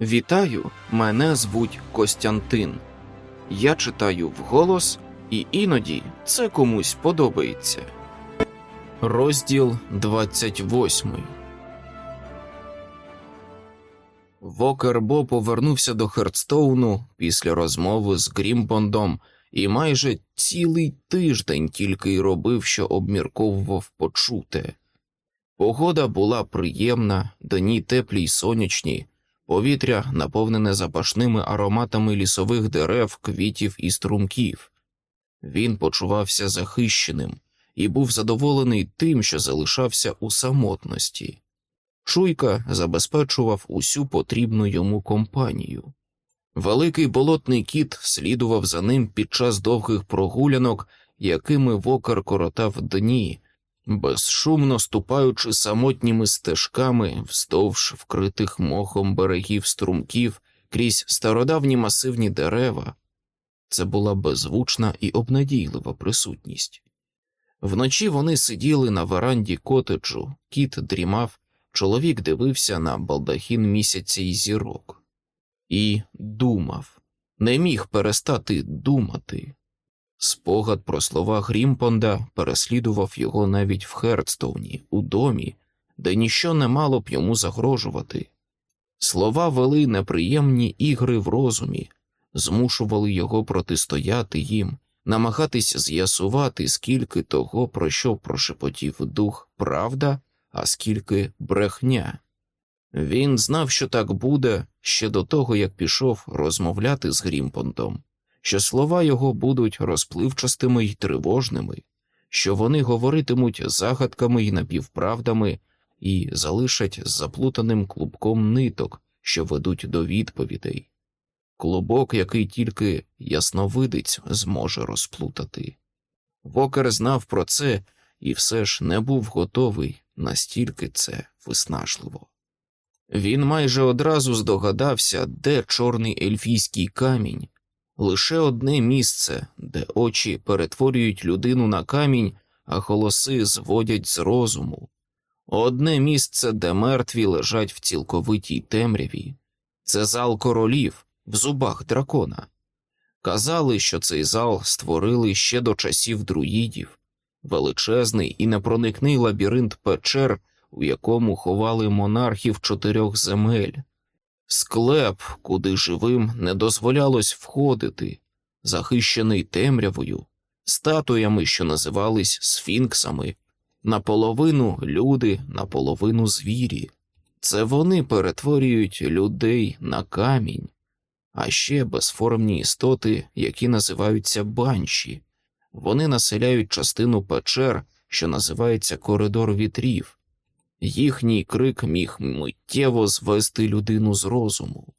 Вітаю, мене звуть Костянтин. Я читаю вголос, і іноді це комусь подобається. Розділ 28 Вокер Бо повернувся до Хердстоуну після розмови з Грімбондом і майже цілий тиждень тільки й робив, що обмірковував почуте. Погода була приємна, дні теплі й сонячні, повітря наповнене запашними ароматами лісових дерев, квітів і струмків. Він почувався захищеним і був задоволений тим, що залишався у самотності. Шуйка забезпечував усю потрібну йому компанію. Великий болотний кіт слідував за ним під час довгих прогулянок, якими вокер коротав дні, безшумно ступаючи самотніми стежками вздовж вкритих мохом берегів струмків крізь стародавні масивні дерева. Це була беззвучна і обнадійлива присутність. Вночі вони сиділи на веранді котеджу, кіт дрімав, чоловік дивився на балдахін місяця й зірок. І думав, не міг перестати думати. Спогад про слова Грімпонда переслідував його навіть в Хердстоуні, у домі, де ніщо не мало б йому загрожувати. Слова вели неприємні ігри в розумі, змушували його протистояти їм, намагатись з'ясувати, скільки того, про що прошепотів дух, правда, а скільки брехня. Він знав, що так буде ще до того, як пішов розмовляти з Грімпонтом, що слова його будуть розпливчастими й тривожними, що вони говоритимуть загадками й напівправдами і залишать заплутаним клубком ниток, що ведуть до відповідей, клубок, який тільки ясновидець зможе розплутати. Вокер знав про це і все ж не був готовий настільки це виснажливо. Він майже одразу здогадався, де чорний ельфійський камінь, лише одне місце, де очі перетворюють людину на камінь, а голоси зводять з розуму, одне місце, де мертві лежать в цілковитій темряві, це зал королів в зубах дракона. Казали, що цей зал створили ще до часів друїдів, величезний і непроникний лабіринт печер у якому ховали монархів чотирьох земель, склеп, куди живим не дозволялось входити, захищений темрявою, статуями, що називались сфінксами, наполовину люди, наполовину звірі. Це вони перетворюють людей на камінь, а ще безформні істоти, які називаються банші. Вони населяють частину печер, що називається коридор вітрів. Їхній крик міг миттєво звести людину з розуму,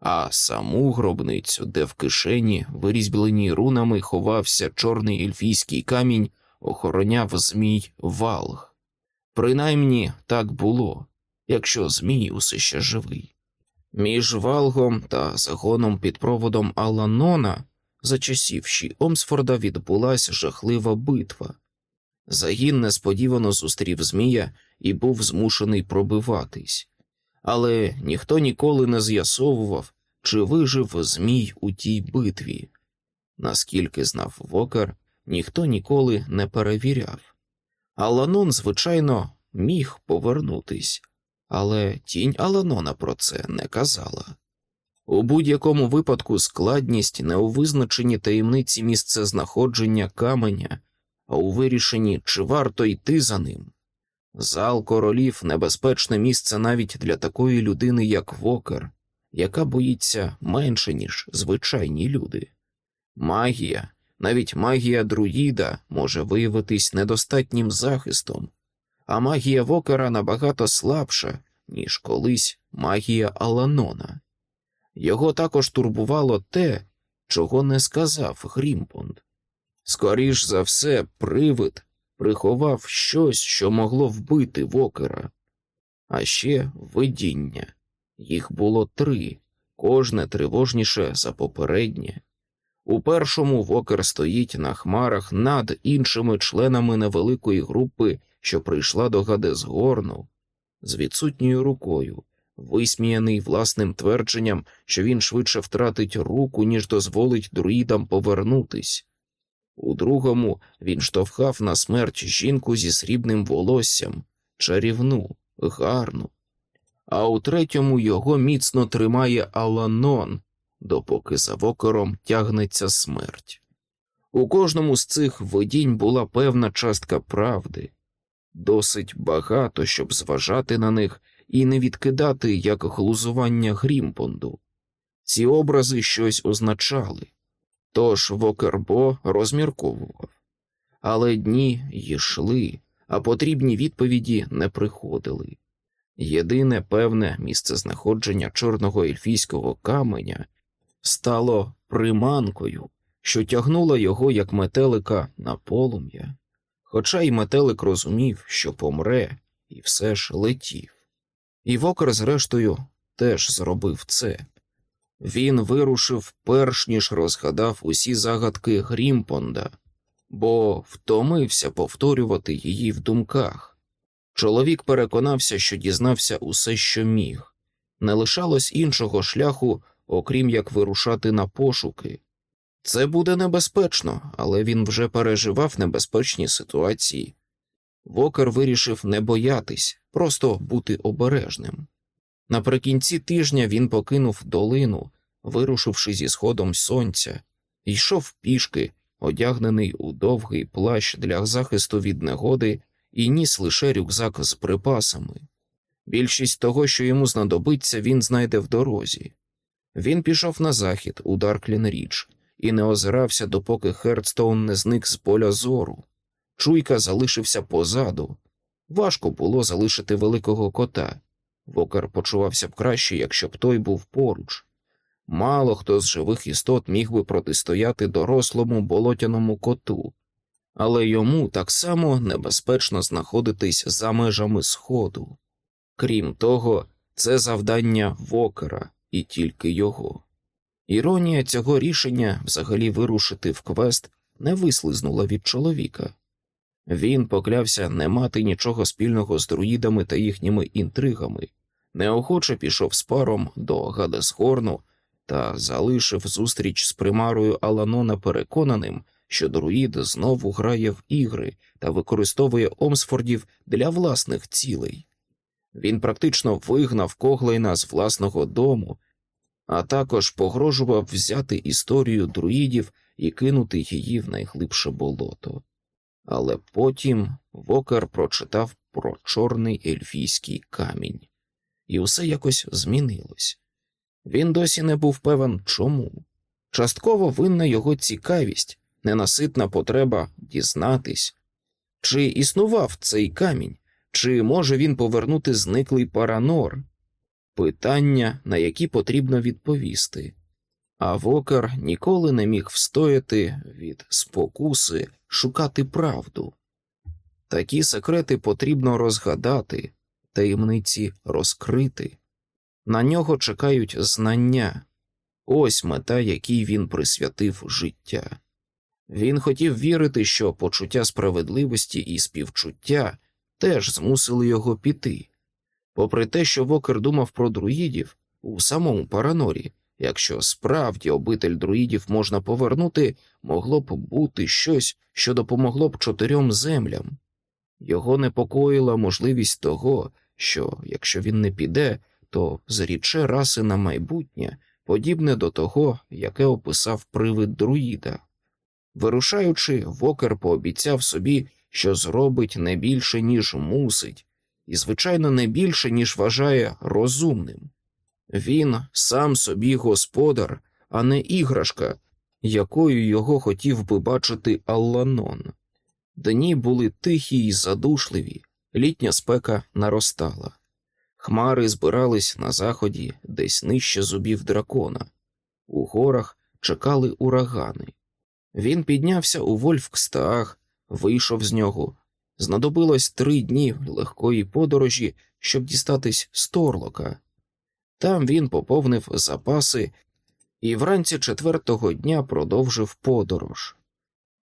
а саму гробницю, де в кишені, вирізьбленій рунами, ховався чорний ельфійський камінь, охороняв змій Валг. Принаймні так було, якщо Змій усе ще живий. Між Валгом та загоном під проводом Аланона за часів Ші Омсфорда відбулася жахлива битва. Загін несподівано зустрів Змія і був змушений пробиватись, але ніхто ніколи не з'ясовував, чи вижив Змій у тій битві. Наскільки знав Вокер, ніхто ніколи не перевіряв. Аланон, звичайно, міг повернутись, але тінь Аланона про це не казала. У будь-якому випадку складність не у визначенні таємниці місцезнаходження каменя, а у вирішенні, чи варто йти за ним. Зал королів небезпечне місце навіть для такої людини, як Вокер, яка боїться менше, ніж звичайні люди. Магія, навіть магія друїда може виявитись недостатнім захистом, а магія Вокера набагато слабша, ніж колись магія Аланона. Його також турбувало те, чого не сказав Грімпонд. Скоріш за все, привид приховав щось, що могло вбити вокера, а ще видіння. Їх було три, кожне тривожніше за попереднє. У першому вокер стоїть на хмарах над іншими членами невеликої групи, що прийшла до Гадезгорну, з відсутньою рукою, висміяний власним твердженням, що він швидше втратить руку, ніж дозволить друїдам повернутись. У другому він штовхав на смерть жінку зі срібним волоссям, чарівну, гарну, а у третьому його міцно тримає Аланон, допоки за вокером тягнеться смерть. У кожному з цих видінь була певна частка правди, досить багато, щоб зважати на них і не відкидати як глузування Грімпонду. Ці образи щось означали, тож Вокербо розмірковував. Але дні йшли, а потрібні відповіді не приходили. Єдине певне місцезнаходження чорного ельфійського каменя стало приманкою, що тягнула його як метелика на полум'я, хоча й метелик розумів, що помре, і все ж летів. І Вокер, зрештою, теж зробив це. Він вирушив перш ніж розгадав усі загадки Грімпонда, бо втомився повторювати її в думках. Чоловік переконався, що дізнався усе, що міг, не лишалось іншого шляху, окрім як вирушати на пошуки. Це буде небезпечно, але він вже переживав небезпечні ситуації. Вокер вирішив не боятись, просто бути обережним. Наприкінці тижня він покинув долину, вирушивши зі сходом сонця, йшов пішки, одягнений у довгий плащ для захисту від негоди, і ніс лише рюкзак з припасами. Більшість того, що йому знадобиться, він знайде в дорозі. Він пішов на захід у Дарклін Річ і не озирався, допоки Хердстоун не зник з поля зору. Чуйка залишився позаду. Важко було залишити великого кота. Вокер почувався б краще, якщо б той був поруч. Мало хто з живих істот міг би протистояти дорослому болотяному коту, але йому так само небезпечно знаходитись за межами сходу. Крім того, це завдання Вокера і тільки його. Іронія цього рішення взагалі вирушити в квест не вислизнула від чоловіка. Він поклявся не мати нічого спільного з друїдами та їхніми інтригами, неохоче пішов з паром до Гадесгорну та залишив зустріч з примарою Аланона переконаним, що друїд знову грає в ігри та використовує Омсфордів для власних цілей. Він практично вигнав Коглейна з власного дому, а також погрожував взяти історію друїдів і кинути її в найглибше болото. Але потім Вокер прочитав про чорний ельфійський камінь, і все якось змінилось. Він досі не був певен чому. Частково винна його цікавість, ненаситна потреба дізнатись, чи існував цей камінь, чи може він повернути зниклий паранор, питання, на які потрібно відповісти. А Вокер ніколи не міг встояти від спокуси шукати правду. Такі секрети потрібно розгадати, таємниці розкрити. На нього чекають знання, ось мета, якій він присвятив життя. Він хотів вірити, що почуття справедливості і співчуття теж змусили його піти, попри те, що Вокер думав про друїдів у самому Паранорі. Якщо справді обитель друїдів можна повернути, могло б бути щось, що допомогло б чотирьом землям. Його непокоїла можливість того, що якщо він не піде, то зріче раси на майбутнє, подібне до того, яке описав привид друїда. Вирушаючи, Вокер пообіцяв собі, що зробить не більше, ніж мусить, і, звичайно, не більше, ніж вважає розумним. Він сам собі господар, а не іграшка, якою його хотів би бачити Алланон. Дні були тихі й задушливі, літня спека наростала. Хмари збирались на заході, десь нижче зубів дракона. У горах чекали урагани. Він піднявся у Вольфкстаах, вийшов з нього. Знадобилось три дні легкої подорожі, щоб дістатись з Торлока. Там він поповнив запаси і вранці четвертого дня продовжив подорож.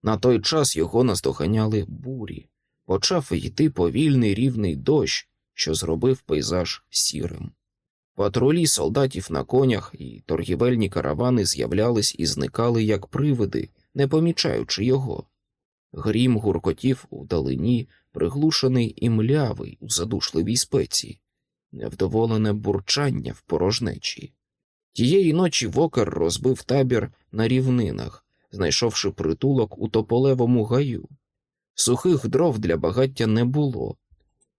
На той час його наздоганяли бурі, почав йти повільний рівний дощ, що зробив пейзаж сірим. Патрулі солдатів на конях і торгівельні каравани з'являлись і зникали як привиди, не помічаючи його. Грім гуркотів у далині, приглушений і млявий у задушливій спеці, невдоволене бурчання в порожнечі. Тієї ночі вокер розбив табір на рівнинах, знайшовши притулок у тополевому гаю. Сухих дров для багаття не було,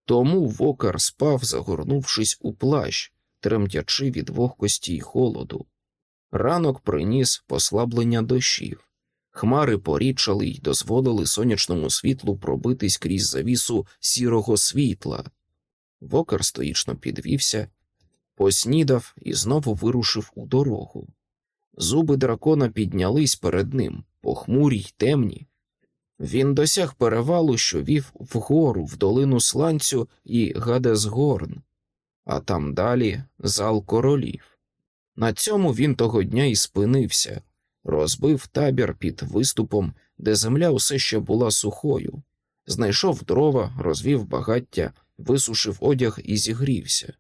тому вокер спав, загорнувшись у плащ, тремтячи від вогкості й холоду. Ранок приніс послаблення дощів. Хмари порічали й дозволили сонячному світлу пробитись крізь завісу сірого світла. Вокер стоїчно підвівся, поснідав і знову вирушив у дорогу. Зуби дракона піднялись перед ним, похмурі й темні. Він досяг перевалу, що вів вгору в долину сланцю і Гадесгорн, а там далі зал королів. На цьому він того дня і спинився, розбив табір під виступом, де земля усе ще була сухою, знайшов дрова, розвів багаття, висушив одяг і зігрівся.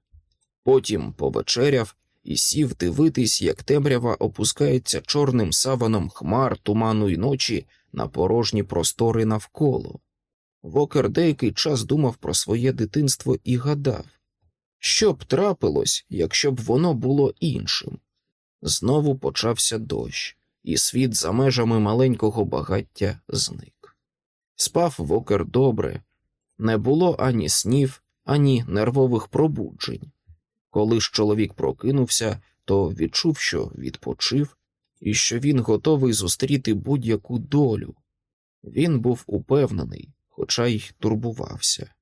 Потім повечеряв і сів дивитись, як темрява опускається чорним саваном хмар, туману й ночі на порожні простори навколо. Вокер деякий час думав про своє дитинство і гадав, що б трапилось, якщо б воно було іншим. Знову почався дощ, і світ за межами маленького багаття зник. Спав вокер добре, не було ані снів, ані нервових пробуджень. Коли ж чоловік прокинувся, то відчув, що відпочив, і що він готовий зустріти будь-яку долю. Він був упевнений, хоча й турбувався.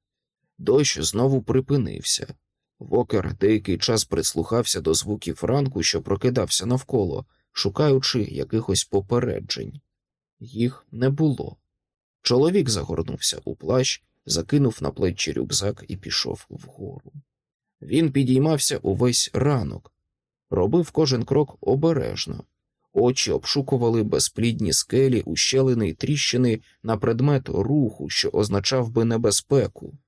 Дощ знову припинився. Вокер деякий час прислухався до звуків ранку, що прокидався навколо, шукаючи якихось попереджень. Їх не було. Чоловік загорнувся у плащ, закинув на плечі рюкзак і пішов вгору. Він підіймався увесь ранок, робив кожен крок обережно, очі обшукували безплідні скелі, ущелини й тріщини на предмет руху, що означав би небезпеку.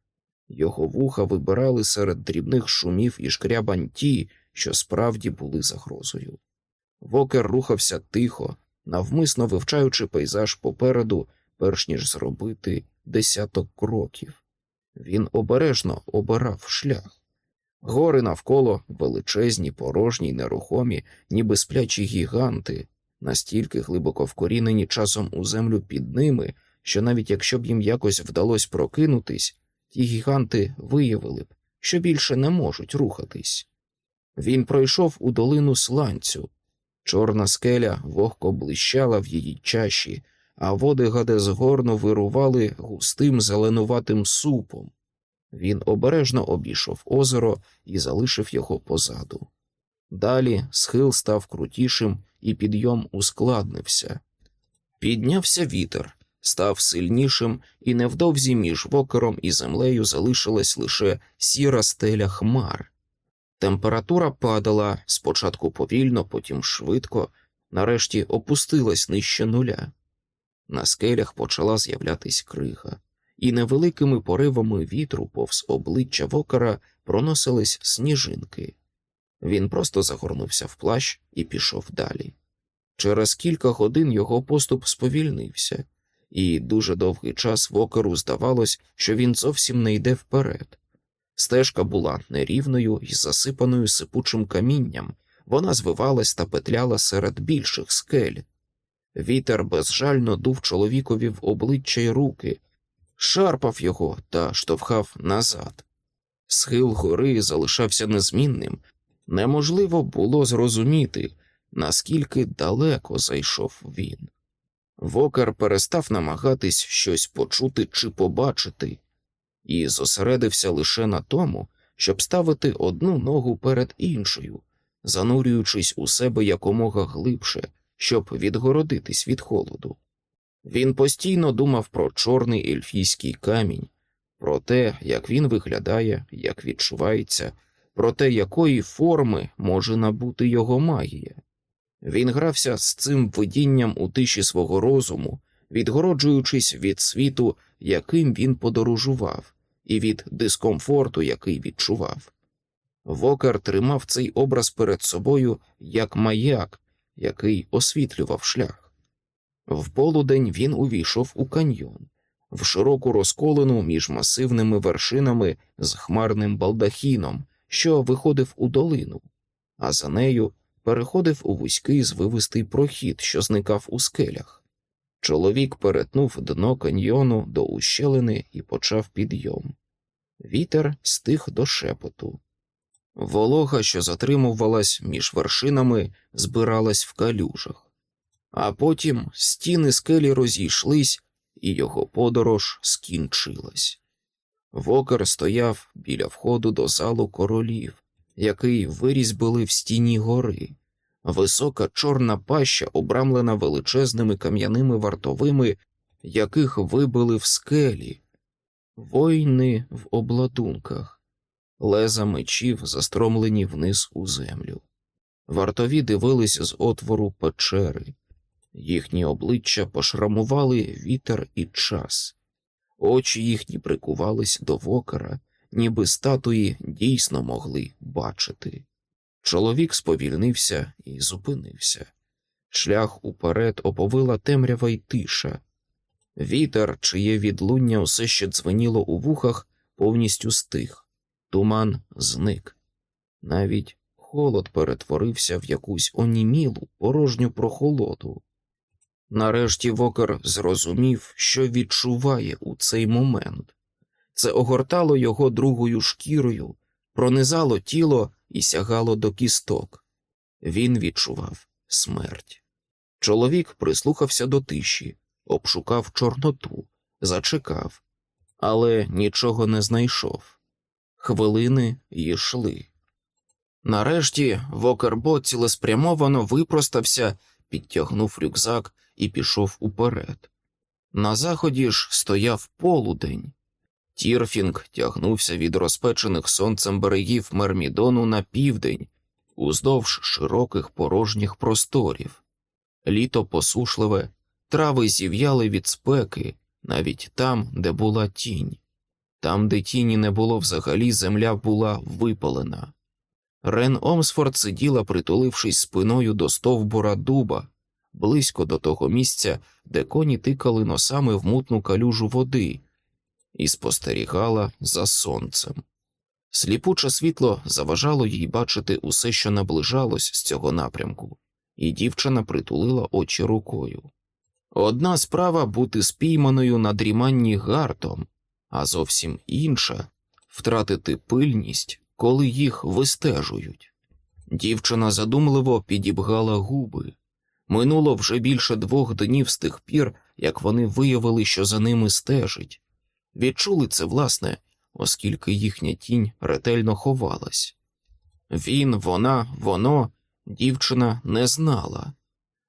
Його вуха вибирали серед дрібних шумів і шкрябань ті, що справді були загрозою. Вокер рухався тихо, навмисно вивчаючи пейзаж попереду, перш ніж зробити десяток кроків. Він обережно обирав шлях. Гори навколо величезні, порожні нерухомі, ніби сплячі гіганти, настільки глибоко вкорінені часом у землю під ними, що навіть якщо б їм якось вдалося прокинутись, ті гіганти виявили б, що більше не можуть рухатись. Він пройшов у долину сланцю. Чорна скеля вогко блищала в її чаші, а води гадезгорно вирували густим зеленуватим супом. Він обережно обійшов озеро і залишив його позаду. Далі схил став крутішим, і підйом ускладнився. Піднявся вітер, став сильнішим, і невдовзі між вокером і землею залишилась лише сіра стеля хмар. Температура падала спочатку повільно, потім швидко, нарешті опустилась нижче нуля. На скелях почала з'являтись крига і невеликими поривами вітру повз обличчя вокера проносились сніжинки. Він просто загорнувся в плащ і пішов далі. Через кілька годин його поступ сповільнився, і дуже довгий час вокеру здавалось, що він зовсім не йде вперед. Стежка була нерівною і засипаною сипучим камінням, вона звивалась та петляла серед більших скель. Вітер безжально дув чоловікові в обличчя й руки, шарпав його та штовхав назад. Схил гори залишався незмінним, неможливо було зрозуміти, наскільки далеко зайшов він. Вокер перестав намагатись щось почути чи побачити, і зосередився лише на тому, щоб ставити одну ногу перед іншою, занурюючись у себе якомога глибше, щоб відгородитись від холоду. Він постійно думав про чорний ельфійський камінь, про те, як він виглядає, як відчувається, про те, якої форми може набути його магія. Він грався з цим видінням у тиші свого розуму, відгороджуючись від світу, яким він подорожував, і від дискомфорту, який відчував. Вокер тримав цей образ перед собою як маяк, який освітлював шлях. В полудень він увійшов у каньйон, в широку розколену між масивними вершинами з хмарним балдахіном, що виходив у долину, а за нею переходив у вузький звивистий прохід, що зникав у скелях. Чоловік перетнув дно каньйону до ущелини і почав підйом. Вітер стих до шепоту. Волога, що затримувалась між вершинами, збиралась в калюжах, а потім стіни скелі розійшлись, і його подорож скінчилась. Вокер стояв біля входу до залу королів, який вирізьбили в стіні гори. Висока чорна паща, обрамлена величезними кам'яними вартовими, яких вибили в скелі, воїни в обладунках, леза мечів, застромлені вниз у землю. Вартові дивились з отвору печери, їхні обличчя пошрамували вітер і час, очі їхні прикувались до вокера, ніби статуї дійсно могли бачити. Чоловік сповільнився і зупинився. Шлях уперед оповила темрява й тиша. Вітер, чиє відлуння усе ще дзвеніло у вухах, повністю стих, туман зник. Навіть холод перетворився в якусь онімілу, порожню прохолоду. Нарешті Вокер зрозумів, що відчуває у цей момент. Це огортало його другою шкірою, пронизало тіло і сягало до кісток. Він відчував смерть. Чоловік прислухався до тиші, обшукав Чорноту, зачекав, але нічого не знайшов. Хвилини йшли. Нарешті Вокербо цілеспрямовано випростався, підтягнув рюкзак і пішов уперед. На заході ж стояв полудень. Тірфінг тягнувся від розпечених сонцем берегів Мермідону на південь, уздовж широких порожніх просторів. Літо посушливе, трави зів'яли від спеки, навіть там, де була тінь. Там, де тіні не було взагалі, земля була випалена. Рен Омсфорд сиділа, притулившись спиною до стовбура дуба, близько до того місця, де коні тикали носами в мутну калюжу води, і спостерігала за сонцем. Сліпуче світло заважало їй бачити усе, що наближалось з цього напрямку, і дівчина притулила очі рукою. Одна справа бути спійманою на дріманні гартом, а зовсім інша втратити пильність, коли їх вистежують. Дівчина задумливо підібгала губи. Минуло вже більше двох днів з тих пір, як вони виявили, що за ними стежить. Відчули це, власне, оскільки їхня тінь ретельно ховалась. Він, вона, воно, дівчина не знала.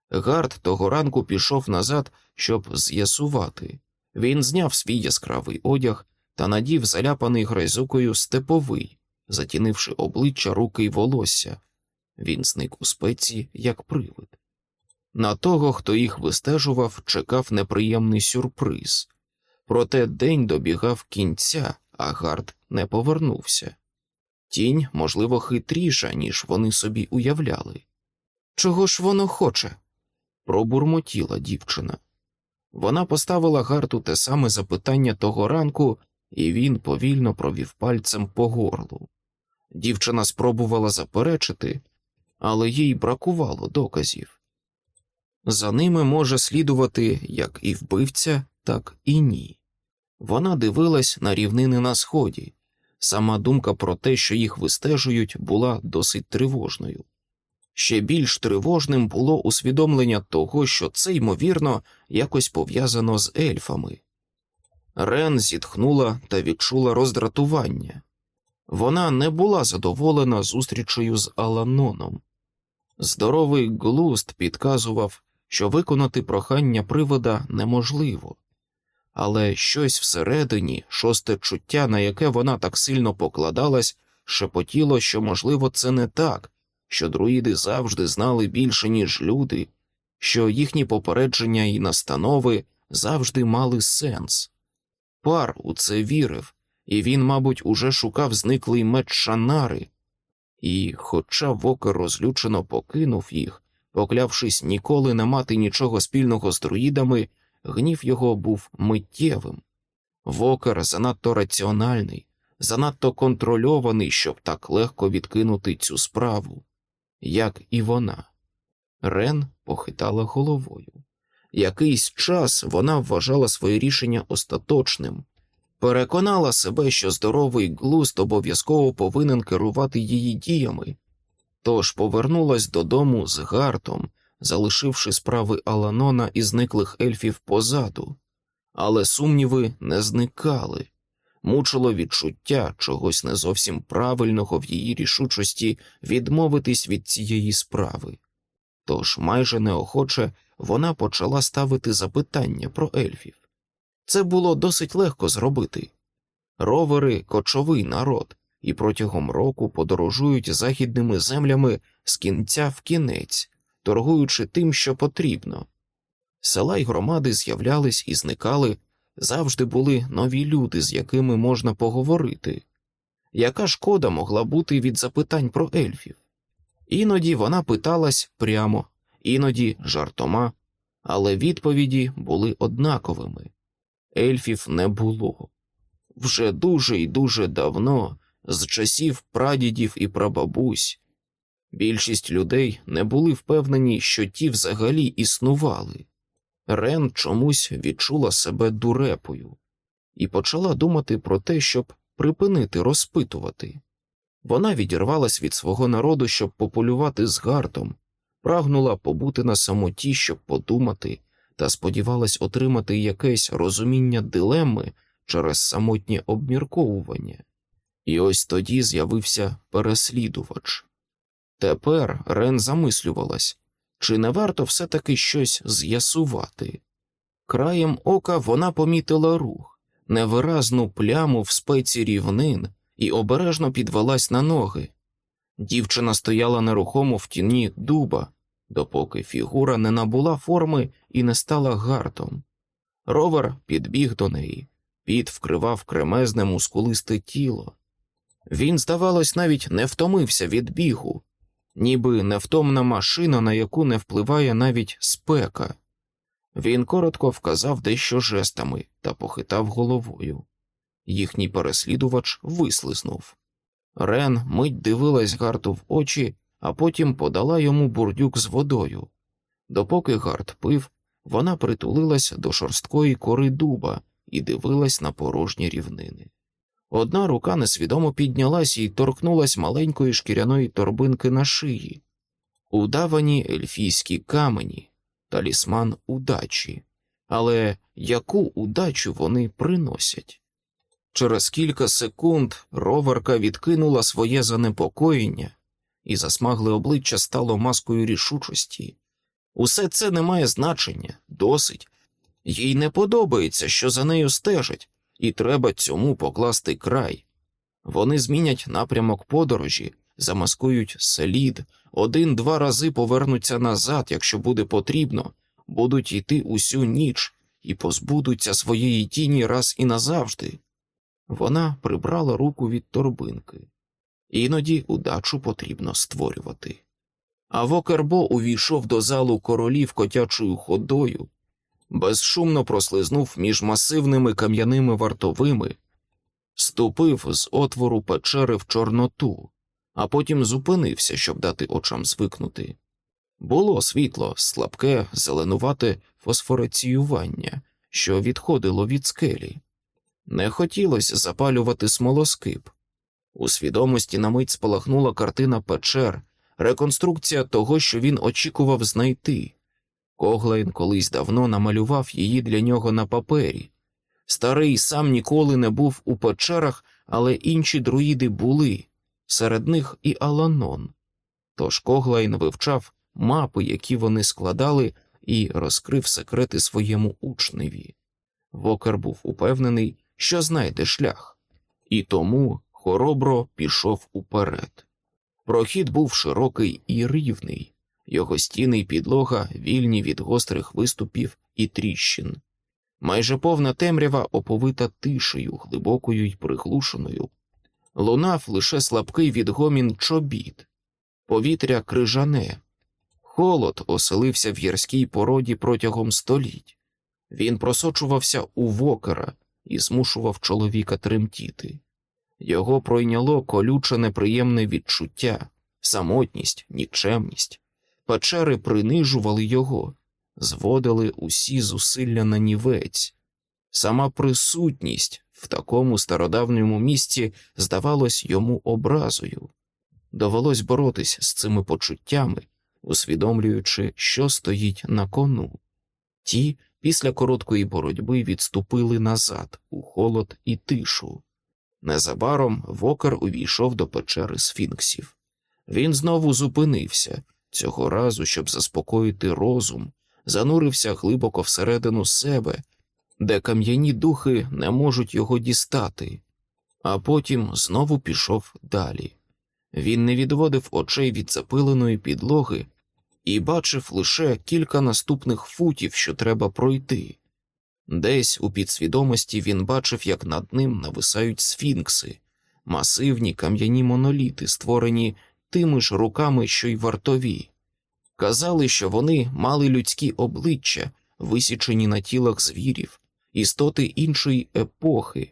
Гард того ранку пішов назад, щоб з'ясувати. Він зняв свій яскравий одяг та надів заляпаний грайзукою степовий, затінивши обличчя руки й волосся. Він зник у спеці, як привид. На того, хто їх вистежував, чекав неприємний сюрприз. Проте день добігав кінця, а Гард не повернувся. Тінь, можливо, хитріша, ніж вони собі уявляли. Чого ж воно хоче? пробурмотіла дівчина. Вона поставила Гарту те саме запитання того ранку, і він повільно провів пальцем по горлу. Дівчина спробувала заперечити, але їй бракувало доказів. За ними може слідувати як і вбивця, так і ні. Вона дивилась на рівнини на сході. Сама думка про те, що їх вистежують, була досить тривожною. Ще більш тривожним було усвідомлення того, що це, ймовірно, якось пов'язано з ельфами. Рен зітхнула та відчула роздратування. Вона не була задоволена зустрічею з Аланоном. Здоровий глуст підказував, що виконати прохання привода неможливо, але щось всередині, шосте чуття, на яке вона так сильно покладалась, шепотіло, що, можливо, це не так, що друїди завжди знали більше, ніж люди, що їхні попередження і настанови завжди мали сенс. Пар у це вірив, і він, мабуть, уже шукав зниклий меч Шанари, І, хоча Вокер розлючено покинув їх, поклявшись ніколи не мати нічого спільного з друїдами, гнів його був миттєвим. Вокер занадто раціональний, занадто контрольований, щоб так легко відкинути цю справу, як і вона. Рен похитала головою. Якийсь час вона вважала своє рішення остаточним, переконала себе, що здоровий глузд обов'язково повинен керувати її діями, тож повернулась додому з гартом, залишивши справи Аланона і зниклих ельфів позаду, але сумніви не зникали, мучило відчуття чогось не зовсім правильного в її рішучості відмовитись від цієї справи. Тож майже неохоче вона почала ставити запитання про ельфів. Це було досить легко зробити. Ровери кочовий народ і протягом року подорожують західними землями з кінця в кінець, торгуючи тим, що потрібно. Села й громади з'являлись і зникали, завжди були нові люди, з якими можна поговорити. Яка шкода могла бути від запитань про ельфів? Іноді вона питалась прямо, іноді жартома, але відповіді були однаковими ельфів не було. Вже дуже і дуже давно, з часів прадідів і прабабусь, більшість людей не були впевнені, що ті взагалі існували. Рен чомусь відчула себе дурепою і почала думати про те, щоб припинити розпитувати. Вона відірвалась від свого народу, щоб пополювати з гартом, прагнула побути на самоті, щоб подумати, та сподівалась отримати якесь розуміння дилеми через самотнє обмірковування. І ось тоді з'явився переслідувач. Тепер Рен замислювалась, чи не варто все таки щось з'ясувати. Краєм ока вона помітила рух, невиразну пляму в спеці рівнин і обережно підвелась на ноги. Дівчина стояла нерухомо в тіні дуба, допоки фігура не набула форми і не стала гартом. Ровер підбіг до неї, під вкривав кремезне мускулисте тіло. Він, здавалось, навіть не втомився від бігу, ніби невтомна машина, на яку не впливає навіть спека. Він коротко вказав дещо жестами та похитав головою. Їхній переслідувач вислизнув. Рен мить дивилась Гарту в очі, а потім подала йому бурдюк з водою. Допоки Гарт пив, вона притулилась до шорсткої кори дуба і дивилась на порожні рівнини. Одна рука несвідомо піднялась і торкнулась маленької шкіряної торбинки на шиї, удавані ельфійські камені, талісман удачі, але яку удачу вони приносять? Через кілька секунд роверка відкинула своє занепокоєння, і засмагле обличчя стало маскою рішучості. Усе це не має значення, досить. Їй не подобається, що за нею стежать, і треба цьому покласти край. Вони змінять напрямок подорожі, замаскують слід, один-два рази повернуться назад, якщо буде потрібно, будуть йти усю ніч і позбудуться своєї тіні раз і назавжди. Вона прибрала руку від торбинки. Іноді удачу потрібно створювати. А Вокербо увійшов до залу королів котячою ходою, безшумно прослизнув між масивними кам'яними вартовими, ступив з отвору печери в Чорноту, а потім зупинився, щоб дати очам звикнути. Було світло, слабке, зеленувате фосфореціювання, що відходило від скелі. Не хотілося запалювати смолоскип. У свідомості на мить спалахнула картина печер, реконструкція того, що він очікував знайти. Коглайн колись давно намалював її для нього на папері. Старий сам ніколи не був у печерах, але інші друїди були, серед них і Аланон. Тож Коглайн вивчав мапи, які вони складали, і розкрив секрети своєму учневі. Вокер був упевнений, що знайде шлях, і тому хоробро пішов уперед. Прохід був широкий і рівний, його стіни й підлога вільні від гострих виступів і тріщин. Майже повна темрява оповита тишею, глибокою й приглушеною. Лунав лише слабкий відгомін чобіт, повітря крижане, холод оселився в гірській породі протягом століть. Він просочувався у вокера і змушував чоловіка тремтіти. Його пройняло колюче неприємне відчуття, самотність, нікчемність. Печери принижували його, зводили усі зусилля на нівець. Сама присутність в такому стародавньому місці здавалось йому образою. Довелось боротись з цими почуттями, усвідомлюючи, що стоїть на кону. Ті після короткої боротьби відступили назад у холод і тишу. Незабаром вокер увійшов до печери сфінксів. Він знову зупинився, цього разу, щоб заспокоїти розум, занурився глибоко всередину себе, де кам'яні духи не можуть його дістати, а потім знову пішов далі. Він не відводив очей від запиленої підлоги і бачив лише кілька наступних футів, що треба пройти. Десь у підсвідомості він бачив, як над ним нависають сфінкси, масивні кам'яні моноліти, створені тими ж руками, що й вартові. Казали, що вони мали людські обличчя, висічені на тілах звірів, істоти іншої епохи.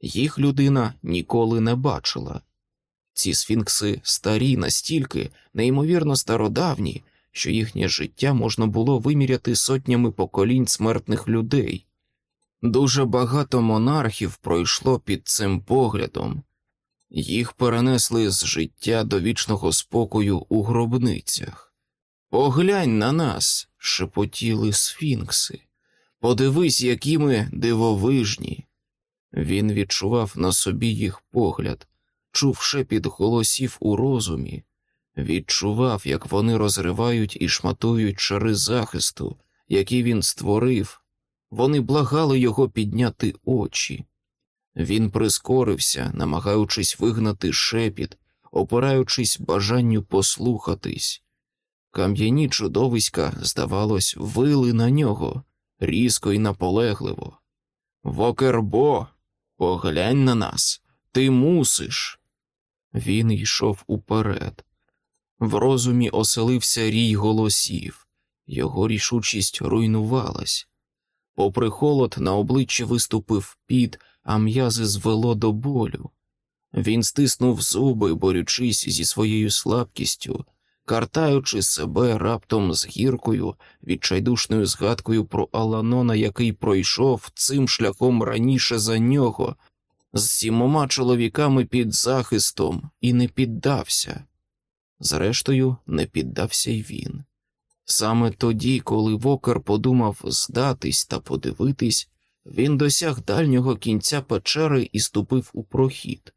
Їх людина ніколи не бачила. Ці сфінкси старі настільки, неймовірно стародавні, що їхнє життя можна було виміряти сотнями поколінь смертних людей. Дуже багато монархів пройшло під цим поглядом, їх перенесли з життя до вічного спокою у гробницях. Поглянь на нас, шепотіли сфінкси, подивись, які ми дивовижні. Він відчував на собі їх погляд, чув шепіт голосів у розумі, відчував, як вони розривають і шматують шари захисту, які він створив. Вони благали його підняти очі. Він прискорився, намагаючись вигнати шепіт, опираючись бажанню послухатись. Кам'яні чудовиська, здавалось, вили на нього різко і наполегливо. Вокербо, поглянь на нас, ти мусиш. Він йшов уперед. В розумі оселився рій голосів, його рішучість руйнувалась. Попри холод, на обличчі виступив під, а м'язи звело до болю. Він стиснув зуби, борючись зі своєю слабкістю, картаючи себе раптом з гіркою, відчайдушною згадкою про Аланона, який пройшов цим шляхом раніше за нього, з сімома чоловіками під захистом, і не піддався. Зрештою, не піддався й він. Саме тоді, коли Вокер подумав здатись та подивитись, він досяг дальнього кінця печери і ступив у прохід.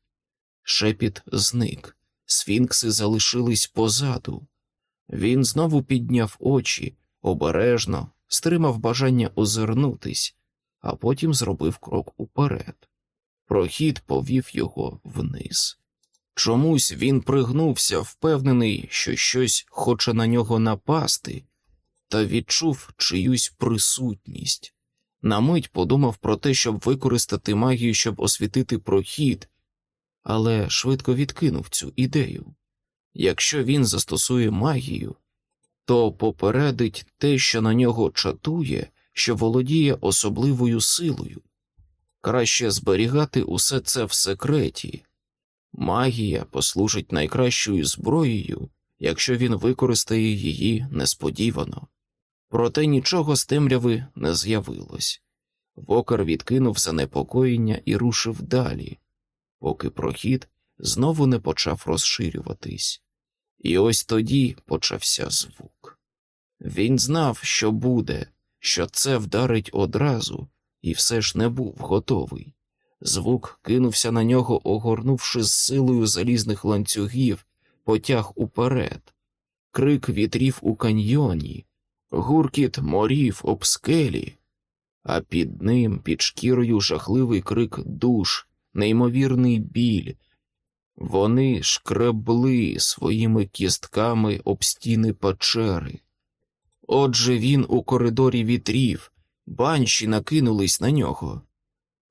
Шепіт зник, сфінкси залишились позаду. Він знову підняв очі, обережно, стримав бажання озирнутись, а потім зробив крок уперед. Прохід повів його вниз. Чомусь він пригнувся, впевнений, що щось хоче на нього напасти, та відчув чиюсь присутність. На мить подумав про те, щоб використати магію, щоб освітити прохід, але швидко відкинув цю ідею. Якщо він застосує магію, то попередить те, що на нього чатує, що володіє особливою силою. Краще зберігати усе це в секреті. Магія послужить найкращою зброєю, якщо він використає її несподівано. Проте нічого з темряви не з'явилось. Вокер відкинув занепокоєння і рушив далі, поки прохід знову не почав розширюватись. І ось тоді почався звук. Він знав, що буде, що це вдарить одразу, і все ж не був готовий. Звук кинувся на нього, огорнувши з силою залізних ланцюгів, потяг уперед, крик вітрів у каньйоні, гуркіт морів об скелі, а під ним, під шкірою, жахливий крик душ, неймовірний біль. Вони шкребли своїми кістками об стіни печери. Отже він у коридорі вітрів, банші накинулись на нього.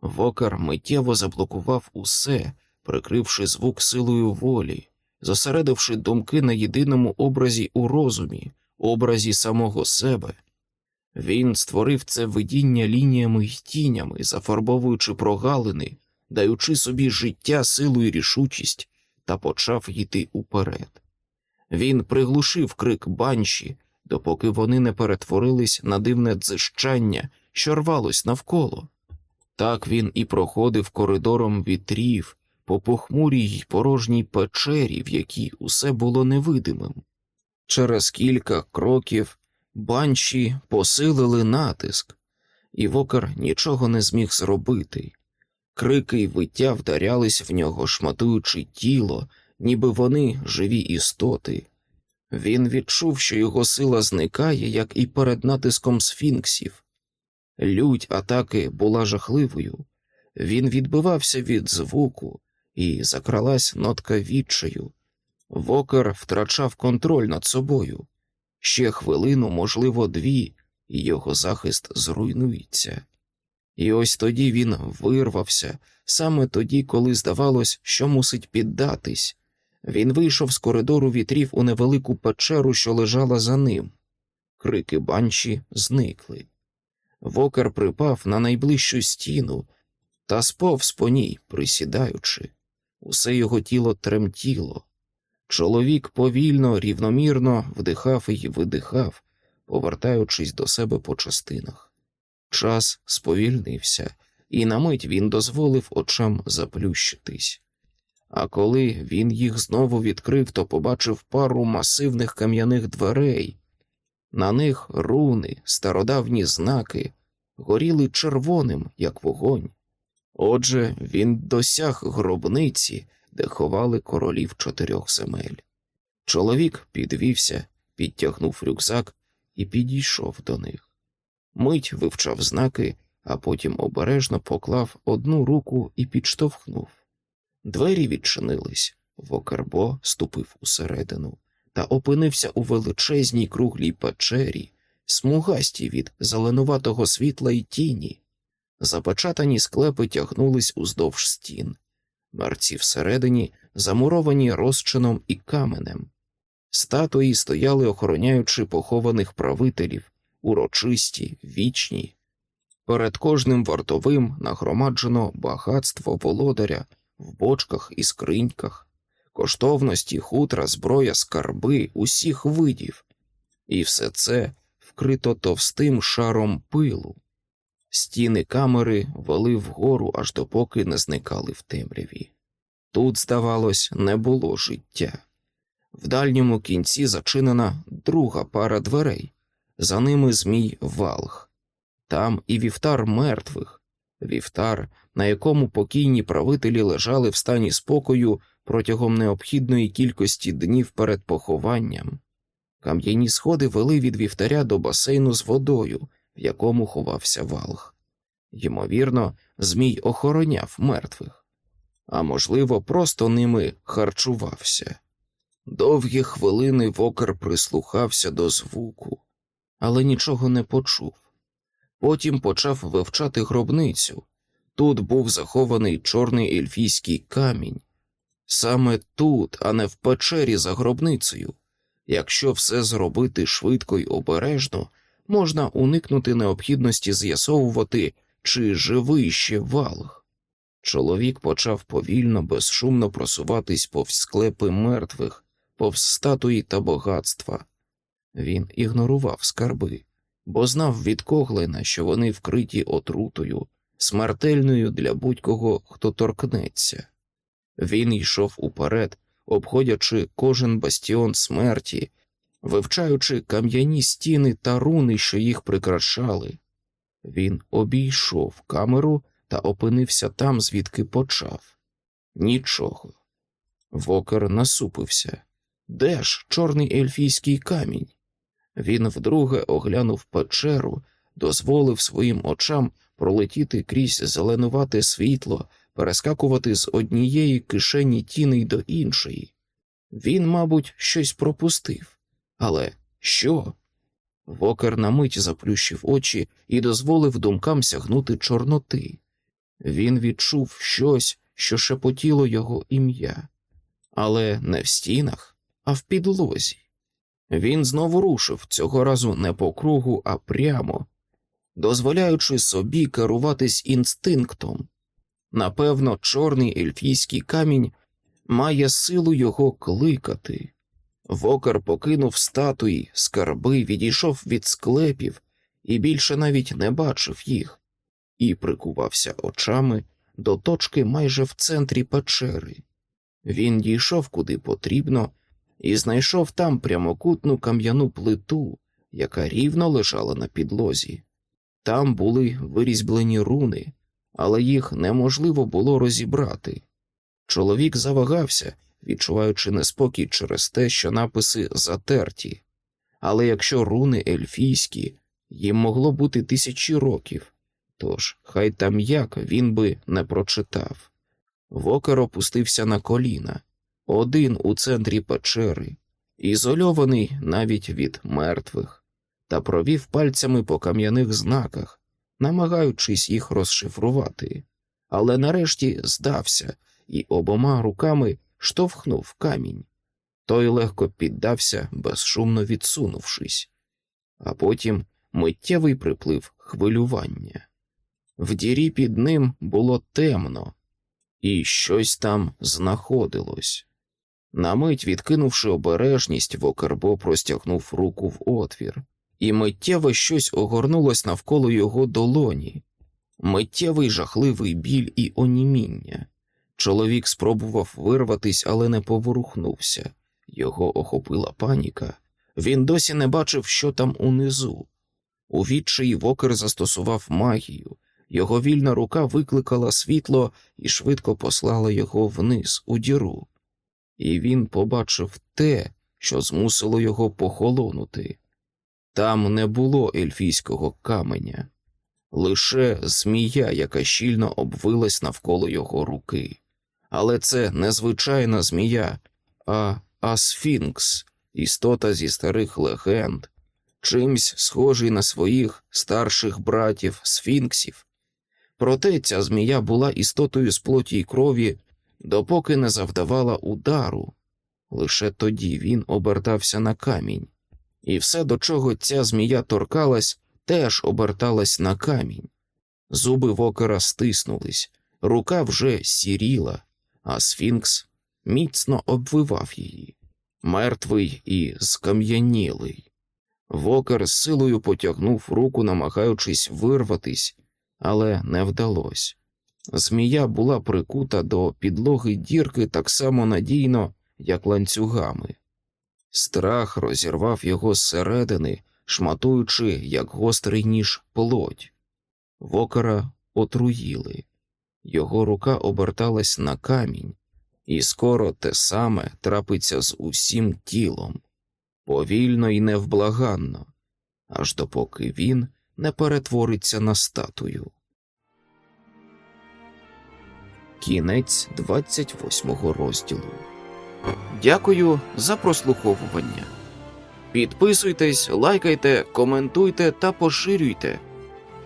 Вокар миттєво заблокував усе, прикривши звук силою волі, зосередивши думки на єдиному образі у розумі, образі самого себе. Він створив це видіння лініями й тінями, зафарбовуючи прогалини, даючи собі життя, силу і рішучість, та почав йти уперед. Він приглушив крик банші, допоки вони не перетворились на дивне дзищання, що рвалось навколо. Так він і проходив коридором вітрів по похмурій й порожній печері, в якій усе було невидимим. Через кілька кроків банші посилили натиск, і вокер нічого не зміг зробити. Крики й виття вдарялись в нього, шматуючи тіло, ніби вони живі істоти. Він відчув, що його сила зникає, як і перед натиском сфінксів. Лють атаки була жахливою. Він відбивався від звуку, і закралась нотка відчаю. Вокер втрачав контроль над собою. Ще хвилину, можливо, дві, і його захист зруйнується. І ось тоді він вирвався, саме тоді, коли здавалось, що мусить піддатись. Він вийшов з коридору вітрів у невелику печеру, що лежала за ним. Крики банші зникли. Вокер припав на найближчу стіну та сповз по ній, присідаючи. Усе його тіло тремтіло. Чоловік повільно, рівномірно вдихав і видихав, повертаючись до себе по частинах. Час сповільнився, і на мить він дозволив очам заплющитись. А коли він їх знову відкрив, то побачив пару масивних кам'яних дверей. На них руни, стародавні знаки, горіли червоним, як вогонь. Отже, він досяг гробниці, де ховали королів чотирьох земель. Чоловік підвівся, підтягнув рюкзак і підійшов до них. Мить вивчав знаки, а потім обережно поклав одну руку і підштовхнув. Двері відчинились, Вокербо ступив усередину та опинився у величезній круглій печері, смугасті від зеленуватого світла й тіні. Запечатані склепи тягнулись уздовж стін, мерці всередині замуровані розчином і каменем. Статуї стояли, охороняючи похованих правителів, урочисті, вічні. Перед кожним вартовим нагромаджено багатство володаря в бочках і скриньках, коштовності, хутра, зброя, скарби усіх видів, і все це вкрито товстим шаром пилу. Стіни камери вели вгору, аж допоки не зникали в темряві. Тут, здавалось, не було життя. В дальньому кінці зачинена друга пара дверей, за ними змій валх, там і вівтар мертвих, вівтар, на якому покійні правителі лежали в стані спокою протягом необхідної кількості днів перед похованням. Кам'яні сходи вели від вівтаря до басейну з водою, в якому ховався валх. Ймовірно, Змій охороняв мертвих, а можливо, просто ними харчувався. Довгі хвилини вокер прислухався до звуку, але нічого не почув. Потім почав вивчати гробницю. Тут був захований чорний ельфійський камінь. Саме тут, а не в печері за гробницею. Якщо все зробити швидко й обережно, можна уникнути необхідності з'ясовувати, чи живий ще валг. Чоловік почав повільно, безшумно просуватись повз склепи мертвих, повз статуї та багатства. Він ігнорував скарби, бо знав від Коглина, що вони вкриті отрутою, смертельною для будь-кого, хто торкнеться. Він йшов уперед, обходячи кожен бастіон смерті, вивчаючи кам'яні стіни та руни, що їх прикрашали. Він обійшов камеру та опинився там, звідки почав. Нічого. Вокер насупився. Де ж чорний ельфійський камінь? Він вдруге оглянув печеру, дозволив своїм очам пролетіти крізь зеленувате світло, перескакувати з однієї кишені тіней до іншої. Він, мабуть, щось пропустив. Але що? Вокер на мить заплющив очі і дозволив думкам сягнути Чорноти. Він відчув щось, що шепотіло його ім'я, але не в стінах, а в підлозі. Він знову рушив цього разу не по кругу, а прямо, дозволяючи собі керуватись інстинктом. Напевно, чорний ельфійський камінь має силу його кликати. Вокер покинув статуї, скарби, відійшов від склепів і більше навіть не бачив їх, і прикувався очами до точки майже в центрі печери. Він дійшов куди потрібно і знайшов там прямокутну кам'яну плиту, яка рівно лежала на підлозі. Там були вирізьблені руни, але їх неможливо було розібрати. Чоловік завагався, відчуваючи неспокій через те, що написи затерті, але якщо руни ельфійські, їм могло бути тисячі років, тож хай там як він би не прочитав. Вокер опустився на коліна, один у центрі печери, ізольований навіть від мертвих, та провів пальцями по кам'яних знаках, намагаючись їх розшифрувати, але нарешті здався і обома руками штовхнув камінь. Той легко піддався, безшумно відсунувшись, а потім миттєвий приплив хвилювання. В дірі під ним було темно, і щось там знаходилось. На мить, відкинувши обережність, Вокербо простягнув руку в отвір, і миттєво щось огорнулось навколо його долоні, миттєвий жахливий біль і оніміння. Чоловік спробував вирватись, але не поворухнувся. Його охопила паніка. Він досі не бачив, що там унизу. У відчаї Вокер застосував магію. Його вільна рука викликала світло і швидко послала його вниз, у діру. І він побачив те, що змусило його похолонути. Там не було ельфійського каменя, лише змія, яка щільно обвилась навколо його руки. Але це не звичайна змія, а асфінкс, істота зі старих легенд, чимсь схожий на своїх старших братів сфінксів. Проте ця змія була істотою з плоті й крові, допоки не завдавала удару. Лише тоді він обертався на камінь, і все, до чого ця змія торкалась, теж оберталась на камінь. Зуби вокера стиснулись, рука вже сіріла, а сфінкс міцно обвивав її, мертвий і скам'янілий. Вокер з силою потягнув руку, намагаючись вирватись, але не вдалося. Змія була прикута до підлоги дірки так само надійно, як ланцюгами. Страх розірвав його зсередини, шматуючи, як гострий ніж плоть. Вокера отруїли. Його рука оберталась на камінь, і скоро те саме трапиться з усім тілом, повільно і невблаганно, аж допоки він не перетвориться на статую. Кінець 28 розділу. Дякую за прослуховування. Підписуйтесь, лайкайте, коментуйте та поширюйте.